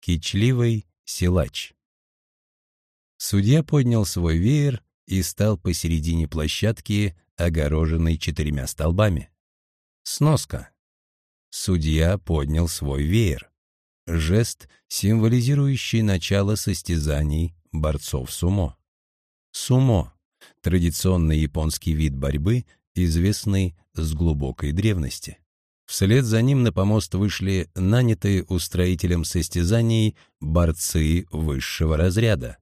Кичливый силач. Судья поднял свой веер и стал посередине площадки, огороженной четырьмя столбами. Сноска. Судья поднял свой веер. Жест, символизирующий начало состязаний борцов сумо. Сумо — традиционный японский вид борьбы, известный с глубокой древности. Вслед за ним на помост вышли нанятые устроителем состязаний борцы высшего разряда.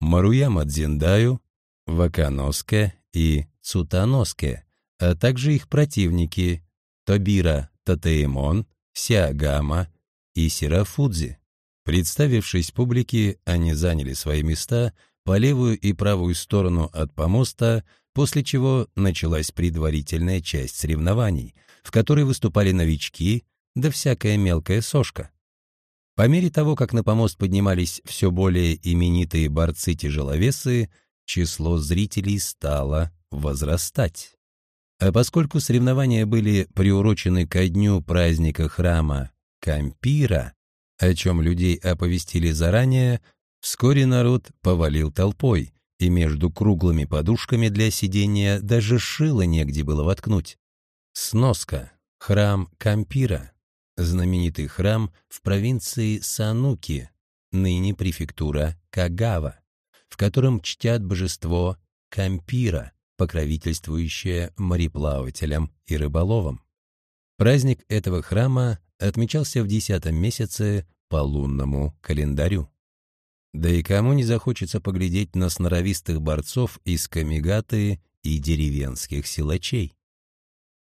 Маруяма Дзиндаю, Ваканоске и Цутаноске, а также их противники Тобира Татеэмон, Сиагама и Серафудзи. Представившись публике, они заняли свои места по левую и правую сторону от помоста, после чего началась предварительная часть соревнований, в которой выступали новички, да всякая мелкая сошка. По мере того, как на помост поднимались все более именитые борцы-тяжеловесы, число зрителей стало возрастать. А поскольку соревнования были приурочены ко дню праздника храма Кампира, о чем людей оповестили заранее, вскоре народ повалил толпой, и между круглыми подушками для сидения даже шило негде было воткнуть. Сноска. Храм Кампира. Знаменитый храм в провинции Сануки, ныне префектура Кагава, в котором чтят божество Кампира, покровительствующее мореплавателям и рыболовам. Праздник этого храма отмечался в десятом месяце по лунному календарю. Да и кому не захочется поглядеть на сноровистых борцов из камигаты и деревенских силачей?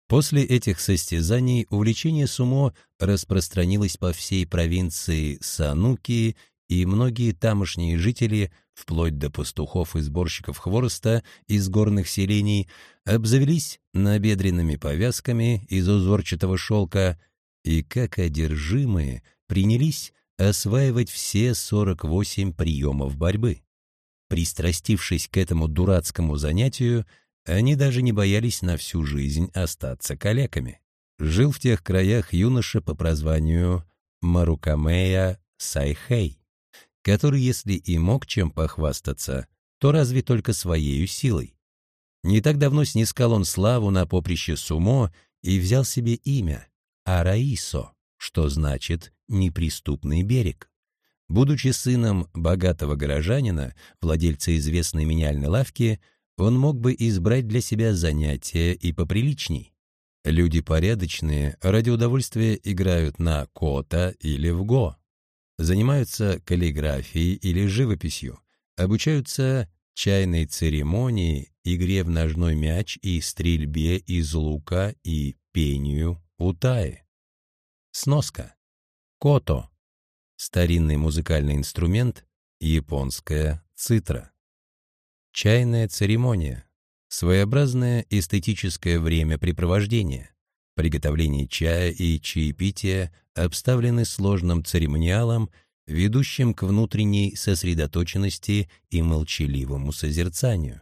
После этих состязаний увлечение сумо распространилось по всей провинции Сануки, и многие тамошние жители, вплоть до пастухов и сборщиков хвороста из горных селений, обзавелись набедренными повязками из узорчатого шелка и, как одержимые, принялись осваивать все 48 приемов борьбы. Пристрастившись к этому дурацкому занятию, они даже не боялись на всю жизнь остаться калеками. Жил в тех краях юноша по прозванию Марукамея Сайхей, который, если и мог чем похвастаться, то разве только своею силой. Не так давно снискал он славу на поприще Сумо и взял себе имя Араисо, что значит «неприступный берег». Будучи сыном богатого горожанина, владельца известной меняльной лавки, он мог бы избрать для себя занятия и поприличней. Люди порядочные ради удовольствия играют на кота или в го, занимаются каллиграфией или живописью, обучаются чайной церемонии, игре в ножной мяч и стрельбе из лука и пению утаи. Сноска. Кото. Старинный музыкальный инструмент, японская цитра. Чайная церемония. Своеобразное эстетическое времяпрепровождение. Приготовление чая и чаепития обставлены сложным церемониалом, ведущим к внутренней сосредоточенности и молчаливому созерцанию.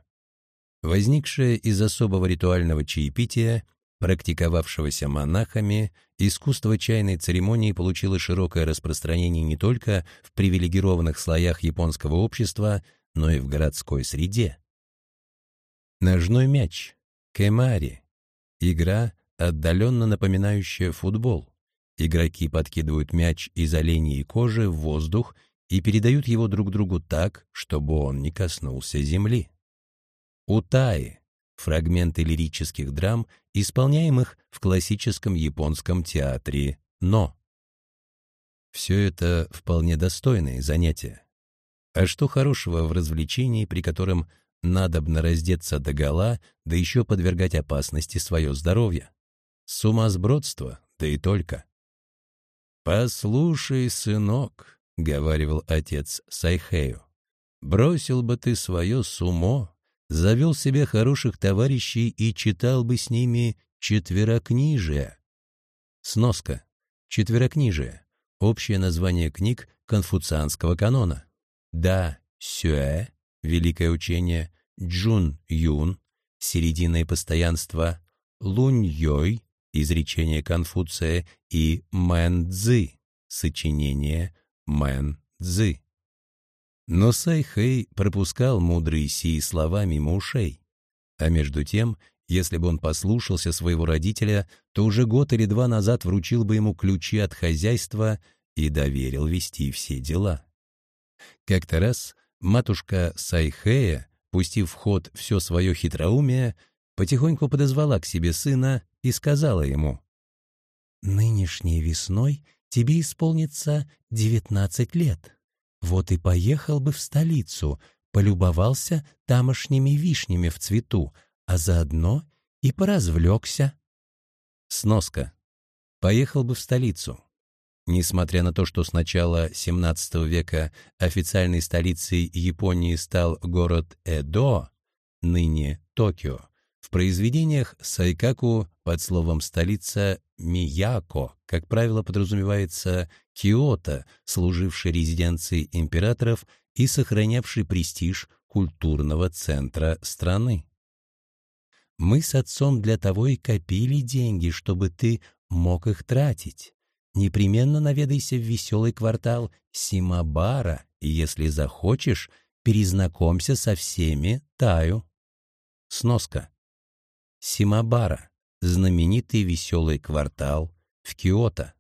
Возникшее из особого ритуального чаепития, практиковавшегося монахами, искусство чайной церемонии получило широкое распространение не только в привилегированных слоях японского общества, но и в городской среде. Ножной мяч, кемари, игра, отдаленно напоминающая футбол. Игроки подкидывают мяч из оленей кожи в воздух и передают его друг другу так, чтобы он не коснулся земли. Утаи — фрагменты лирических драм, исполняемых в классическом японском театре «но». Все это вполне достойные занятия. А что хорошего в развлечении, при котором надобно раздеться догола, да еще подвергать опасности свое здоровье? Сумасбродство, да и только. «Послушай, сынок», — говаривал отец Сайхею, — «бросил бы ты свое сумо, завел себе хороших товарищей и читал бы с ними четверокнижие». Сноска. Четверокнижие. Общее название книг конфуцианского канона. Да Сюэ, великое учение, Джун Юн, серединное постоянство, Лунь Йой, изречение Конфуция и Мэн Цзы, сочинение Мэн Цзы. Но Сайхэй пропускал мудрые сии слова мимо ушей. А между тем, если бы он послушался своего родителя, то уже год или два назад вручил бы ему ключи от хозяйства и доверил вести все дела. Как-то раз матушка Сайхэя, пустив в ход все свое хитроумие, потихоньку подозвала к себе сына и сказала ему, «Нынешней весной тебе исполнится девятнадцать лет. Вот и поехал бы в столицу, полюбовался тамошними вишнями в цвету, а заодно и поразвлекся. Сноска. Поехал бы в столицу. Несмотря на то, что с начала XVII века официальной столицей Японии стал город Эдо, ныне Токио, в произведениях Сайкаку под словом «столица» Мияко, как правило, подразумевается Киото, служивший резиденцией императоров и сохранявший престиж культурного центра страны. Мы с отцом для того и копили деньги, чтобы ты мог их тратить. Непременно наведайся в веселый квартал Симабара, и если захочешь, перезнакомься со всеми Таю. Сноска. Симабара — знаменитый веселый квартал в Киото.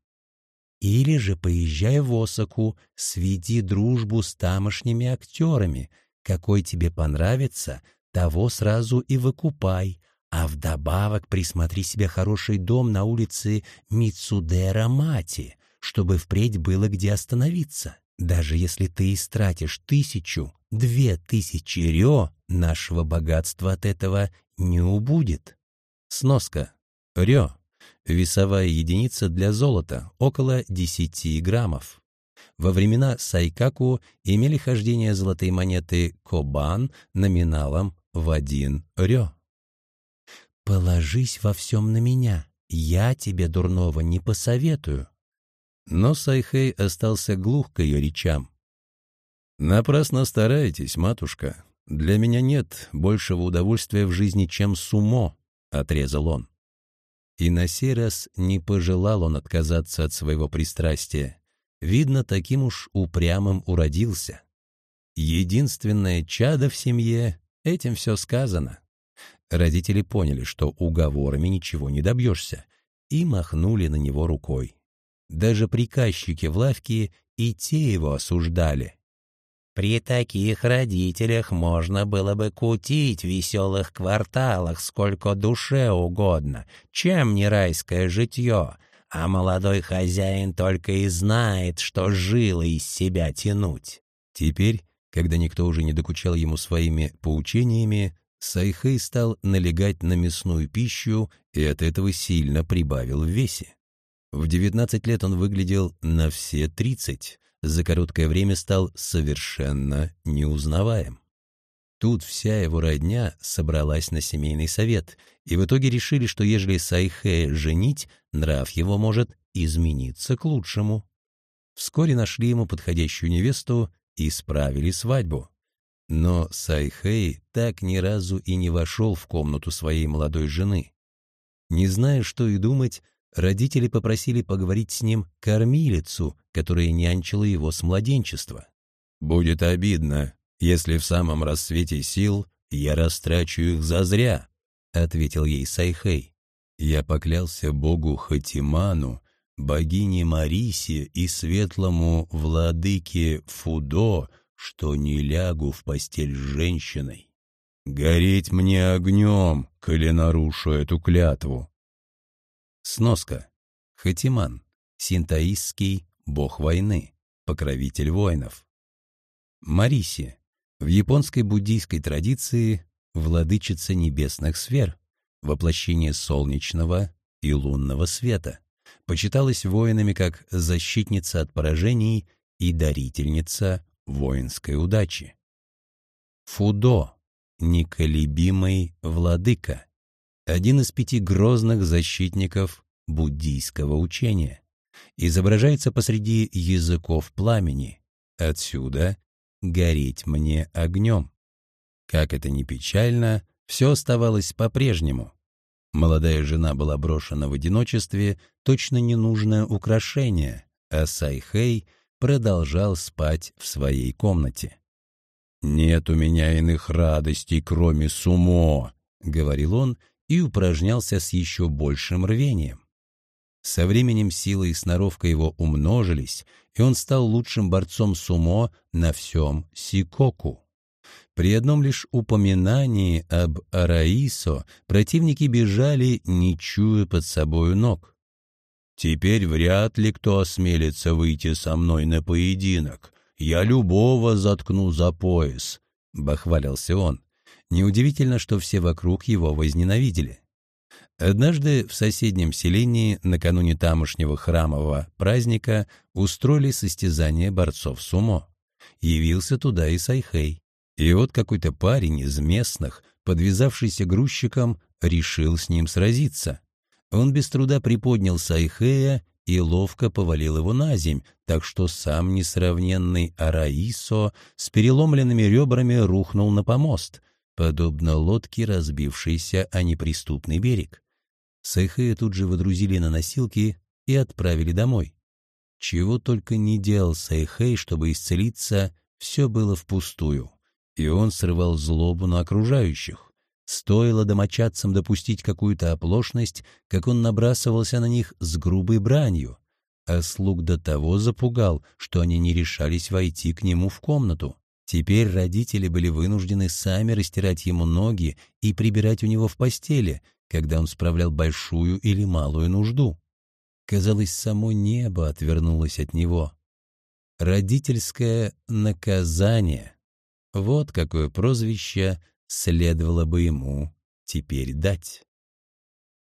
Или же поезжай в Осаку, сведи дружбу с тамошними актерами. Какой тебе понравится, того сразу и выкупай. А вдобавок присмотри себе хороший дом на улице Мицудера Мати, чтобы впредь было где остановиться. Даже если ты истратишь тысячу, две тысячи рё, нашего богатства от этого не убудет. Сноска. Рё. Весовая единица для золота, около 10 граммов. Во времена Сайкаку имели хождение золотые монеты Кобан номиналом в один рё. «Положись во всем на меня, я тебе дурного не посоветую». Но Сайхэй остался глух к ее речам. «Напрасно стараетесь, матушка. Для меня нет большего удовольствия в жизни, чем сумо», — отрезал он. И на сей раз не пожелал он отказаться от своего пристрастия. Видно, таким уж упрямым уродился. Единственное чадо в семье — этим все сказано. Родители поняли, что уговорами ничего не добьешься, и махнули на него рукой. Даже приказчики в лавке и те его осуждали. При таких родителях можно было бы кутить в веселых кварталах сколько душе угодно, чем не райское житье, а молодой хозяин только и знает, что жило из себя тянуть. Теперь, когда никто уже не докучал ему своими поучениями, Сайхэй стал налегать на мясную пищу и от этого сильно прибавил в весе. В 19 лет он выглядел на все 30, за короткое время стал совершенно неузнаваем. Тут вся его родня собралась на семейный совет, и в итоге решили, что ежели Сайхэ женить, нрав его может измениться к лучшему. Вскоре нашли ему подходящую невесту и справили свадьбу. Но Сайхэй так ни разу и не вошел в комнату своей молодой жены. Не зная, что и думать, родители попросили поговорить с ним кормилицу, которая нянчила его с младенчества. «Будет обидно, если в самом рассвете сил я растрачу их зазря», — ответил ей Сайхэй. «Я поклялся богу Хатиману, богине Марисе и светлому владыке Фудо, что не лягу в постель с женщиной. Гореть мне огнем, коли нарушу эту клятву. Сноска. Хатиман. Синтаистский бог войны, покровитель воинов. Мариси. В японской буддийской традиции владычица небесных сфер, воплощение солнечного и лунного света, почиталась воинами как защитница от поражений и дарительница воинской удачи. Фудо — неколебимый владыка, один из пяти грозных защитников буддийского учения. Изображается посреди языков пламени. Отсюда «гореть мне огнем». Как это ни печально, все оставалось по-прежнему. Молодая жена была брошена в одиночестве, точно ненужное украшение, а Сайхэй продолжал спать в своей комнате. «Нет у меня иных радостей, кроме сумо», — говорил он и упражнялся с еще большим рвением. Со временем сила и сноровка его умножились, и он стал лучшим борцом сумо на всем Сикоку. При одном лишь упоминании об Араисо противники бежали, не чуя под собою ног. «Теперь вряд ли кто осмелится выйти со мной на поединок. Я любого заткну за пояс», — бахвалился он. Неудивительно, что все вокруг его возненавидели. Однажды в соседнем селении накануне тамошнего храмового праздника устроили состязание борцов сумо. Явился туда и Сайхей. И вот какой-то парень из местных, подвязавшийся грузчиком, решил с ним сразиться. Он без труда приподнял Сайхея и ловко повалил его на земь, так что сам несравненный Араисо с переломленными ребрами рухнул на помост, подобно лодке, разбившейся о неприступный берег. Сайхея тут же водрузили на носилки и отправили домой. Чего только не делал Сайхей, чтобы исцелиться, все было впустую, и он срывал злобу на окружающих. Стоило домочадцам допустить какую-то оплошность, как он набрасывался на них с грубой бранью, а слуг до того запугал, что они не решались войти к нему в комнату. Теперь родители были вынуждены сами растирать ему ноги и прибирать у него в постели, когда он справлял большую или малую нужду. Казалось, само небо отвернулось от него. Родительское наказание. Вот какое прозвище следовало бы ему теперь дать.